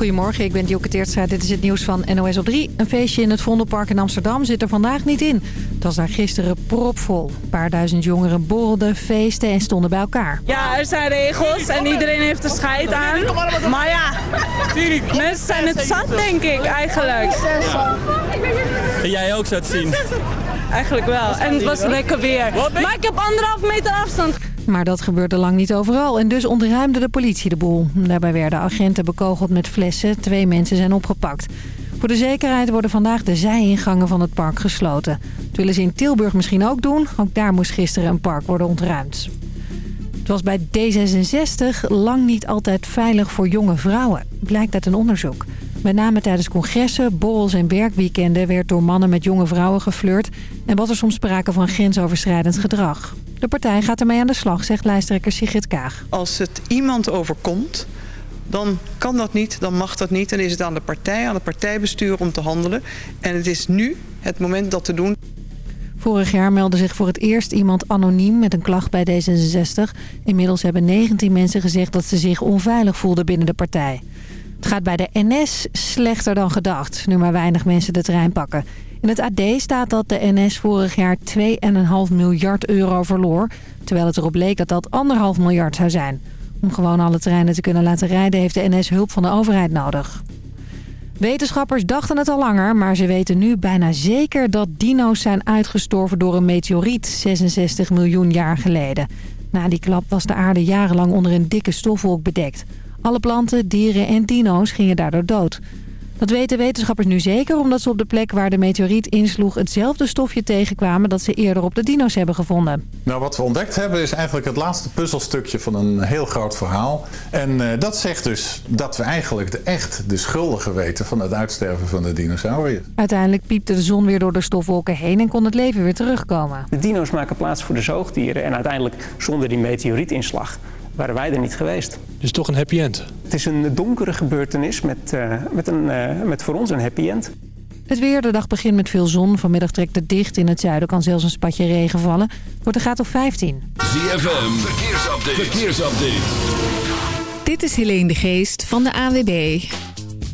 Goedemorgen, ik ben Dielke Teertstra. Dit is het nieuws van NOS op 3. Een feestje in het Vondelpark in Amsterdam zit er vandaag niet in. Het was daar gisteren propvol. Een paar duizend jongeren borrelden, feesten en stonden bij elkaar. Ja, er zijn regels en iedereen heeft er scheid aan. Maar ja, mensen zijn het zat denk ik eigenlijk. En jij ook zo te zien. Eigenlijk wel. En het was lekker weer. Maar ik heb anderhalf meter afstand. Maar dat gebeurde lang niet overal en dus ontruimde de politie de boel. Daarbij werden agenten bekogeld met flessen. Twee mensen zijn opgepakt. Voor de zekerheid worden vandaag de zijingangen van het park gesloten. Dat willen ze in Tilburg misschien ook doen. Ook daar moest gisteren een park worden ontruimd. Het was bij D66 lang niet altijd veilig voor jonge vrouwen, blijkt uit een onderzoek. Met name tijdens congressen, borrels en werkweekenden werd door mannen met jonge vrouwen geflirt... en was er soms sprake van grensoverschrijdend gedrag. De partij gaat ermee aan de slag, zegt lijsttrekker Sigrid Kaag. Als het iemand overkomt, dan kan dat niet, dan mag dat niet. Dan is het aan de partij, aan het partijbestuur om te handelen. En het is nu het moment dat te doen. Vorig jaar meldde zich voor het eerst iemand anoniem met een klacht bij D66. Inmiddels hebben 19 mensen gezegd dat ze zich onveilig voelden binnen de partij. Het gaat bij de NS slechter dan gedacht, nu maar weinig mensen de trein pakken. In het AD staat dat de NS vorig jaar 2,5 miljard euro verloor... terwijl het erop leek dat dat 1,5 miljard zou zijn. Om gewoon alle treinen te kunnen laten rijden heeft de NS hulp van de overheid nodig. Wetenschappers dachten het al langer, maar ze weten nu bijna zeker dat dino's zijn uitgestorven door een meteoriet 66 miljoen jaar geleden. Na die klap was de aarde jarenlang onder een dikke stofwolk bedekt. Alle planten, dieren en dino's gingen daardoor dood. Dat weten wetenschappers nu zeker omdat ze op de plek waar de meteoriet insloeg... hetzelfde stofje tegenkwamen dat ze eerder op de dino's hebben gevonden. Nou, wat we ontdekt hebben is eigenlijk het laatste puzzelstukje van een heel groot verhaal. En uh, dat zegt dus dat we eigenlijk de, echt de schuldigen weten van het uitsterven van de dinosauriërs. Uiteindelijk piepte de zon weer door de stofwolken heen en kon het leven weer terugkomen. De dino's maken plaats voor de zoogdieren en uiteindelijk zonder die meteorietinslag waren wij er niet geweest. Dus toch een happy end? Het is een donkere gebeurtenis met, uh, met, een, uh, met voor ons een happy end. Het weer, de dag begint met veel zon. Vanmiddag trekt het dicht. In het zuiden kan zelfs een spatje regen vallen. Wordt een graad of 15. ZFM, verkeersupdate. verkeersupdate. Dit is Helene de Geest van de AWB.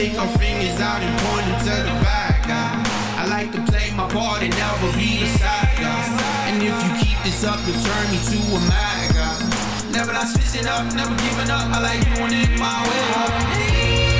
think I'm fingers out and pointing to the back. I, I like to play my part and never be a side guy. And if you keep this up, you'll turn me to a mad guy. Never not switching up, never giving up. I like doing it my way.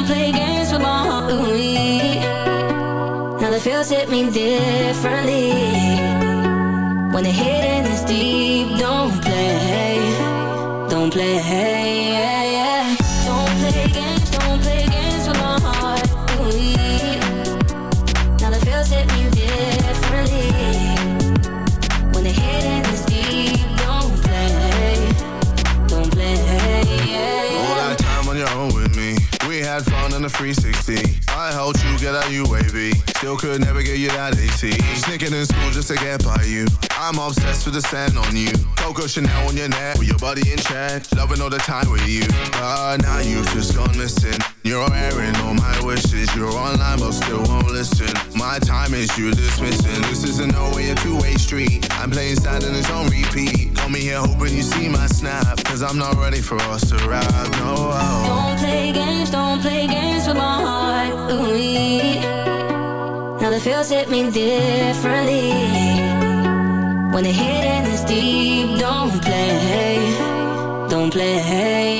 Don't play games with my heart. Ooh, Now the feels hit me differently. When the hidden is deep, helped you UAV. Still could never get you that AT. Sneaking in school just to get by you. I'm obsessed with the sand on you. Coco Chanel on your neck with your body in check. Loving all the time with you. But now you've just gone missing. You're airing all my wishes. You're online but still won't listen. My time is you dismissing. This isn't no way a two-way street. I'm playing sad and it's on repeat. Me here hoping you see my snap. Cause I'm not ready for us to rap. No. Don't play games, don't play games with my heart. Ooh, now the feels hit me differently. When the hidden is deep, don't play, don't play.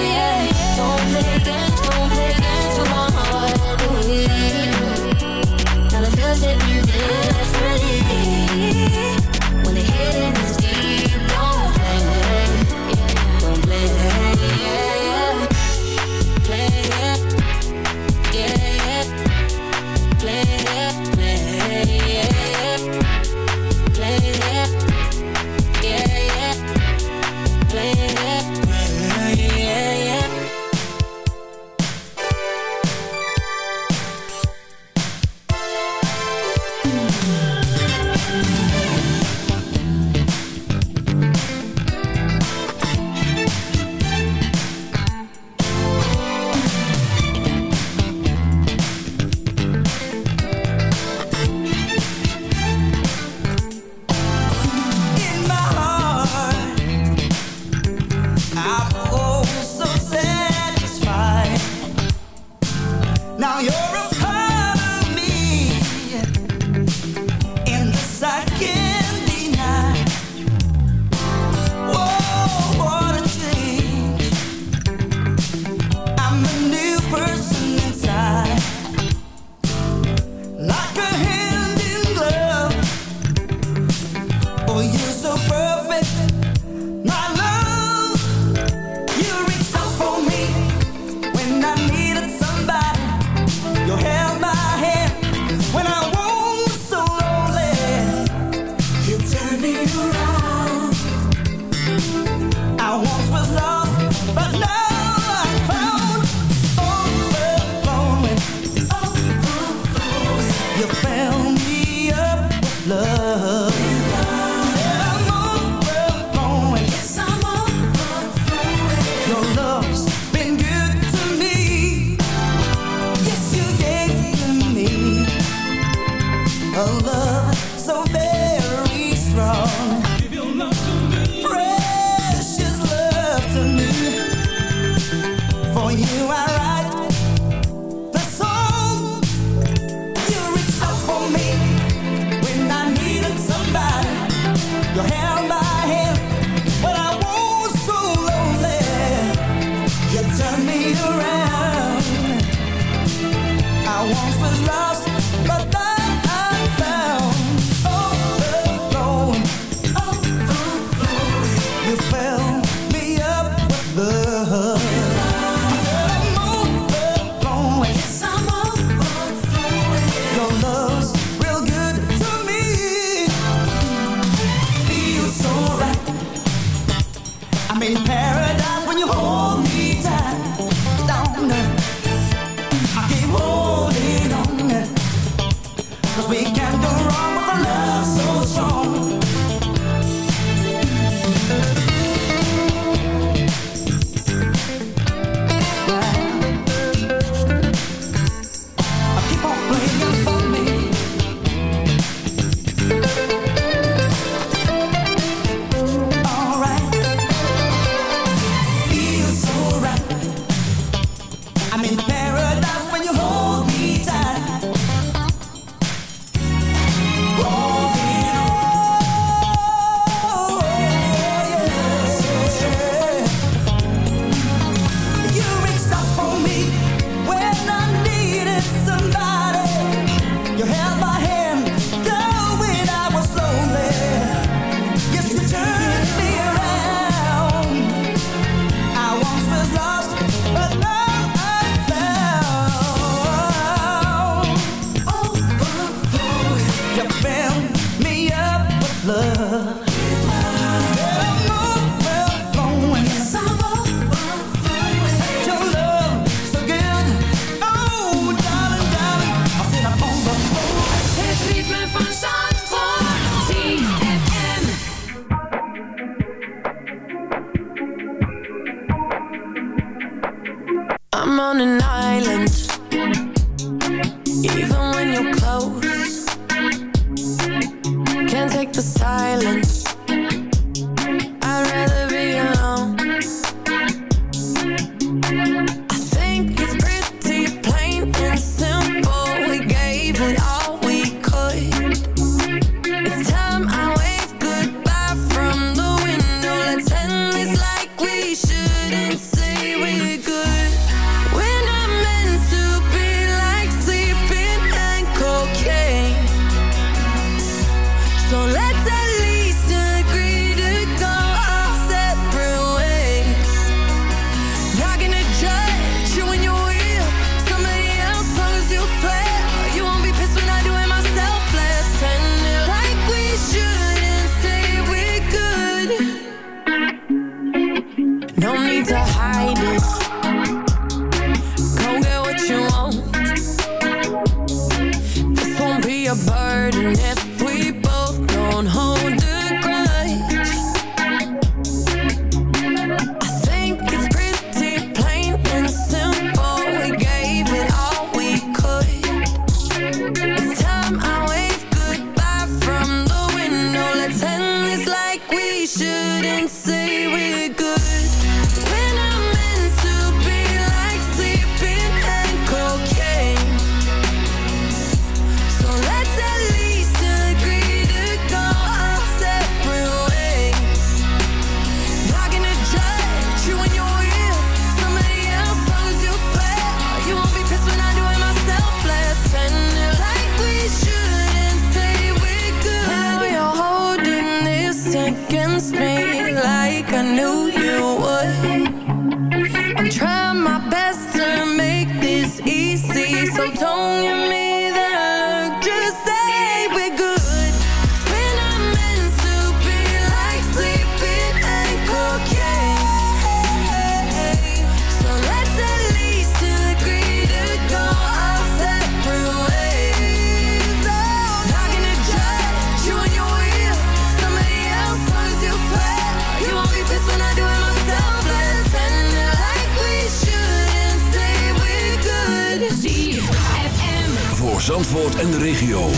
Zandvoort en de regio.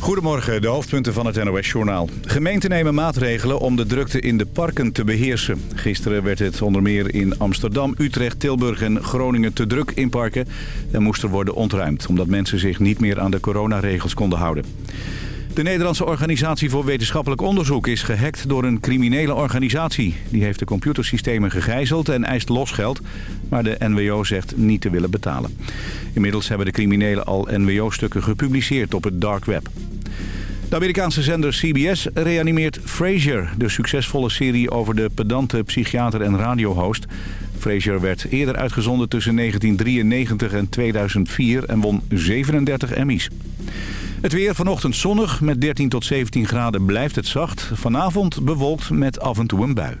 Goedemorgen, de hoofdpunten van het NOS-journaal. Gemeenten nemen maatregelen om de drukte in de parken te beheersen. Gisteren werd het onder meer in Amsterdam, Utrecht, Tilburg en Groningen te druk in parken... en moest er worden ontruimd, omdat mensen zich niet meer aan de coronaregels konden houden. De Nederlandse Organisatie voor Wetenschappelijk Onderzoek is gehackt door een criminele organisatie. Die heeft de computersystemen gegijzeld en eist losgeld, maar de NWO zegt niet te willen betalen. Inmiddels hebben de criminelen al NWO-stukken gepubliceerd op het dark web. De Amerikaanse zender CBS reanimeert Frasier, de succesvolle serie over de pedante psychiater en radiohost. Frasier werd eerder uitgezonden tussen 1993 en 2004 en won 37 Emmys. Het weer vanochtend zonnig. Met 13 tot 17 graden blijft het zacht. Vanavond bewolkt met af en toe een bui.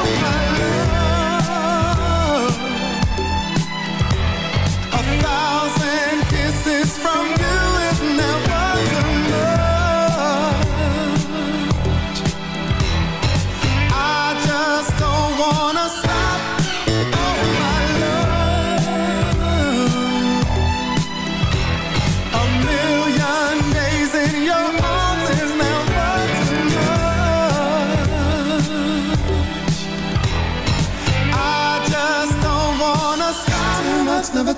kisses from you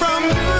From you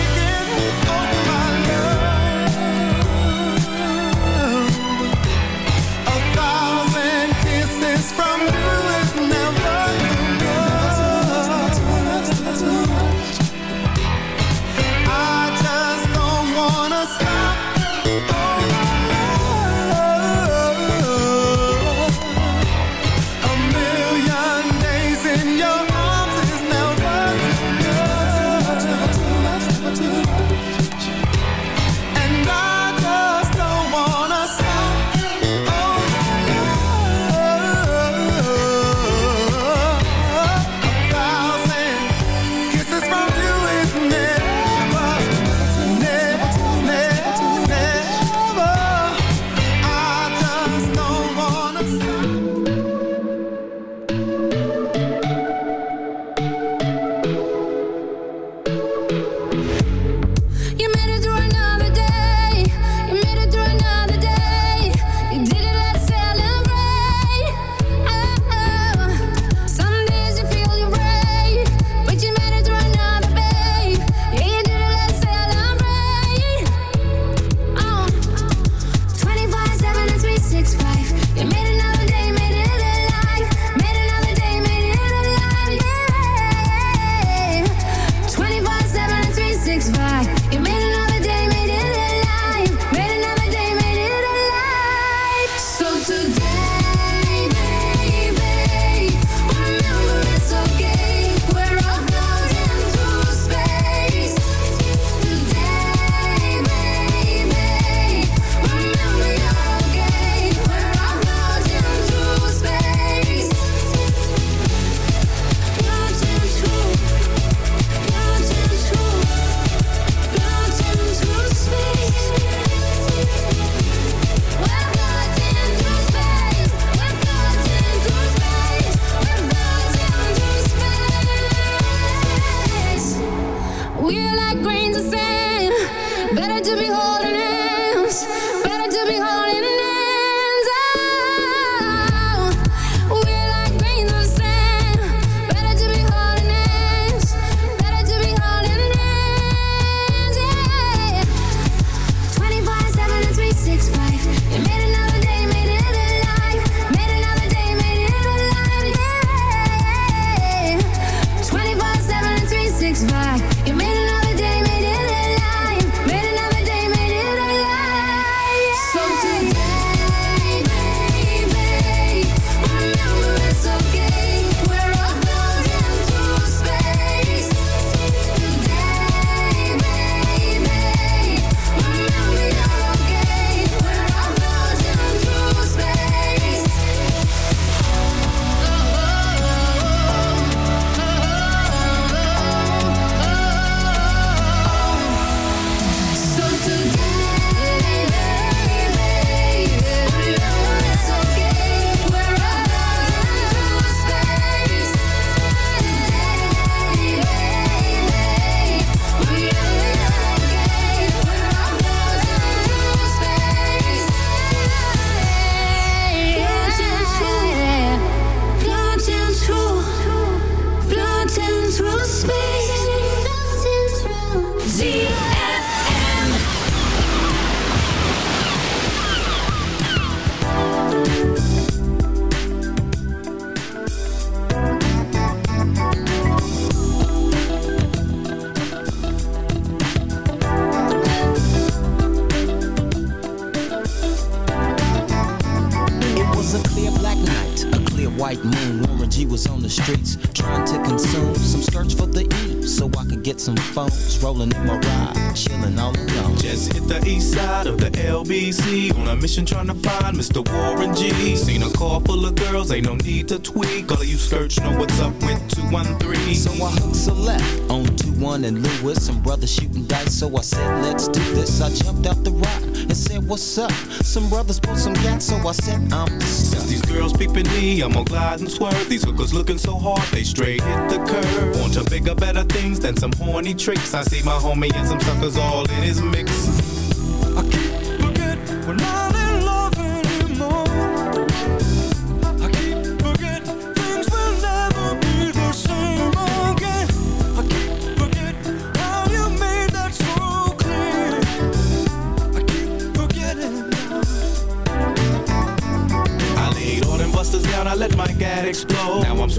through space phones rolling in my ride, chilling all alone. Just hit the east side of the LBC on a mission trying to find Mr. Warren G. Seen a car full of girls, ain't no need to tweak. All of you skirts know what's up with 213. So I hooked a left on 2-1 and Lewis, some brothers shooting dice, so I said, let's do this. I jumped out the ride and said, what's up? Some brothers put some gas, so I said, I'm Since these girls peeping me, I'm gonna glide and swerve. These hookers looking so hard, they straight hit the curve. Want to bigger, better things than some horny tricks. I see my homie and some suckers all in his mix.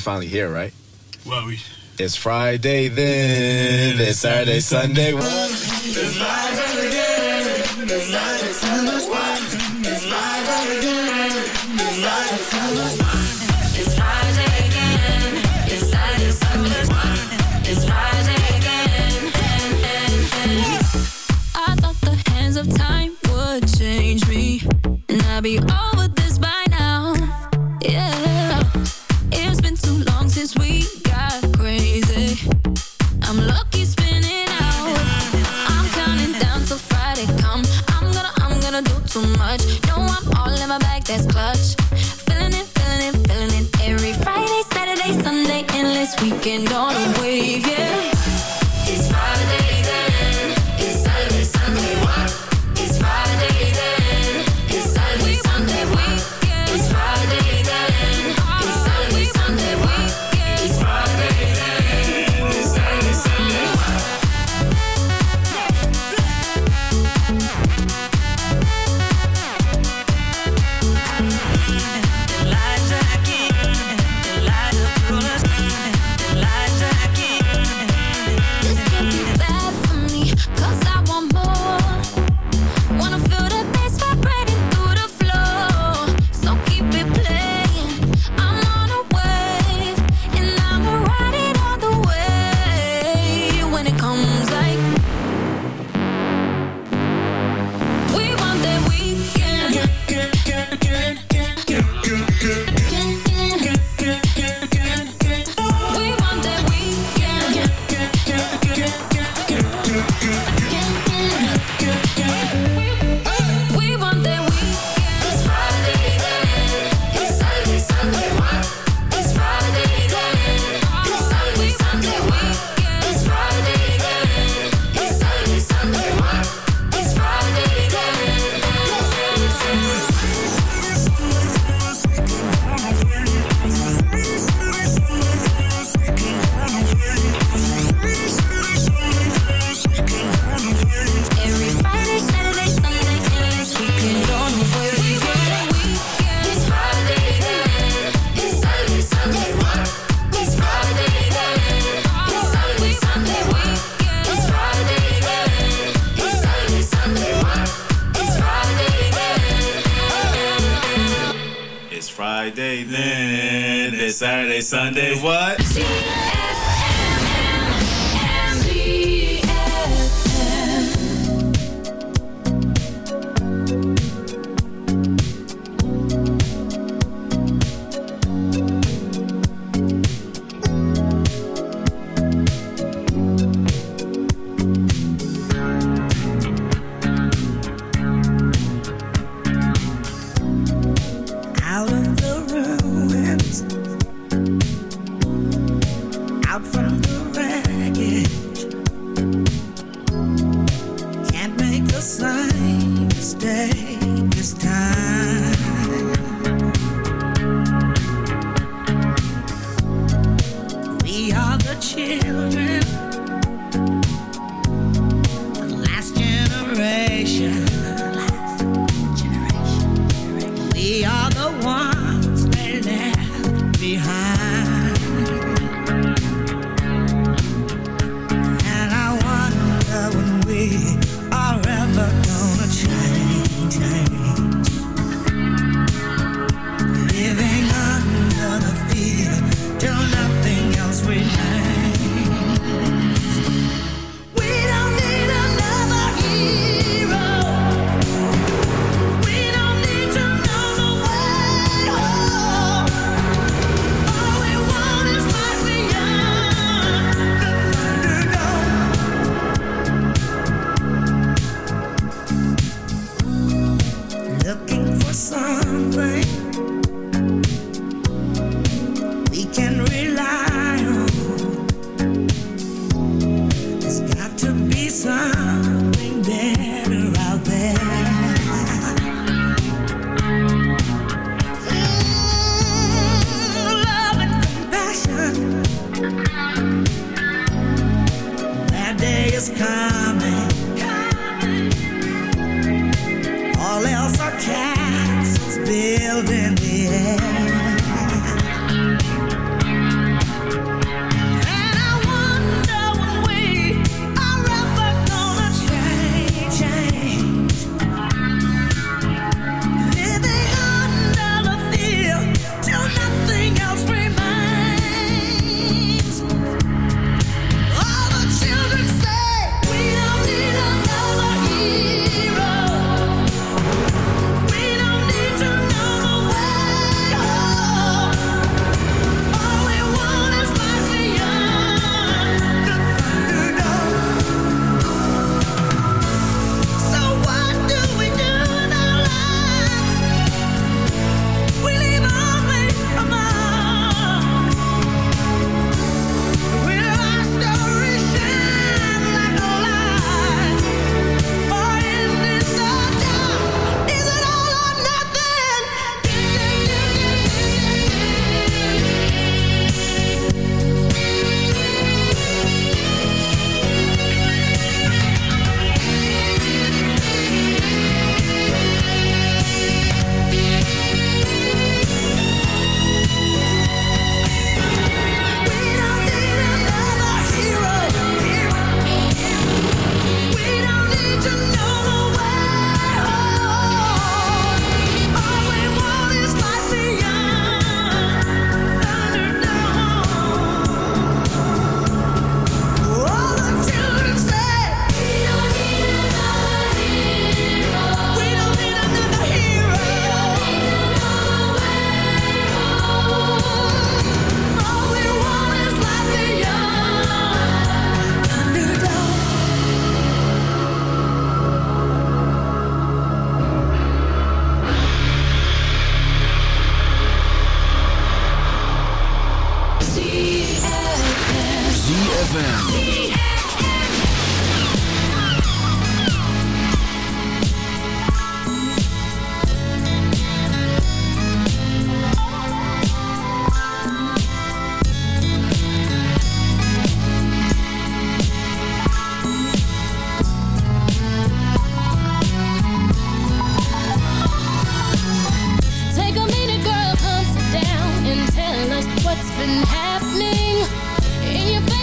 we finally here, right? Well, we. It's Friday then. It's Saturday, Sunday. It's live again. It's. It's again. It's Friday again. It's Friday again. Sunday what?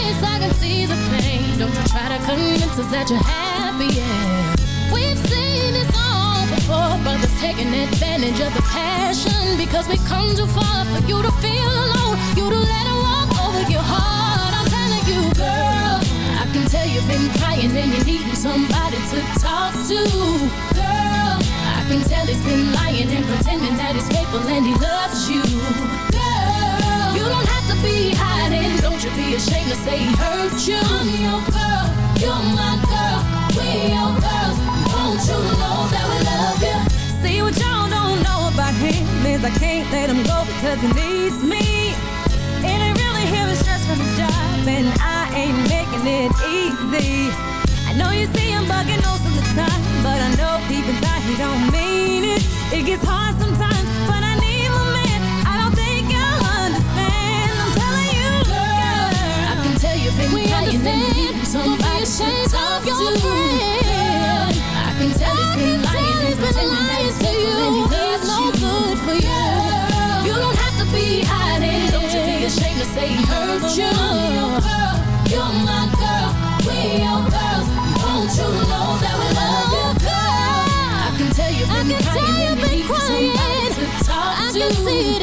face, I can see the pain. Don't you try to convince us that you're happy, yeah. We've seen this all before, brothers taking advantage of the passion. Because we've come too far for you to feel alone, you to let it walk over your heart. I'm telling you, girl, I can tell you've been crying and you're needing somebody to talk to. Girl, I can tell he's been lying and pretending that he's faithful and he loves you you don't have to be hiding, don't you be ashamed to say he hurt you. I'm your girl, you're my girl, we're your girls. Won't you know that we love you? See what y'all don't know about him is I can't let him go because he needs me. And he really hear his stress from his job, and I ain't making it easy. I know you see him bugging most of the time, but I know deep inside he don't mean it. It gets hard sometimes, can tell been We crying and understand. needing somebody Don't be ashamed talk of your to. friend. I can tell he's been lying tell and pretending that he's to faithful and he you. loves no you. good for you. You don't have to be hiding. Don't you be ashamed to say he hurt you. I'm your girl, you're my girl, we're your girls. Won't you know that we love you, girl? I can tell you've I been can tell crying you've been crying. to talk I to. can see it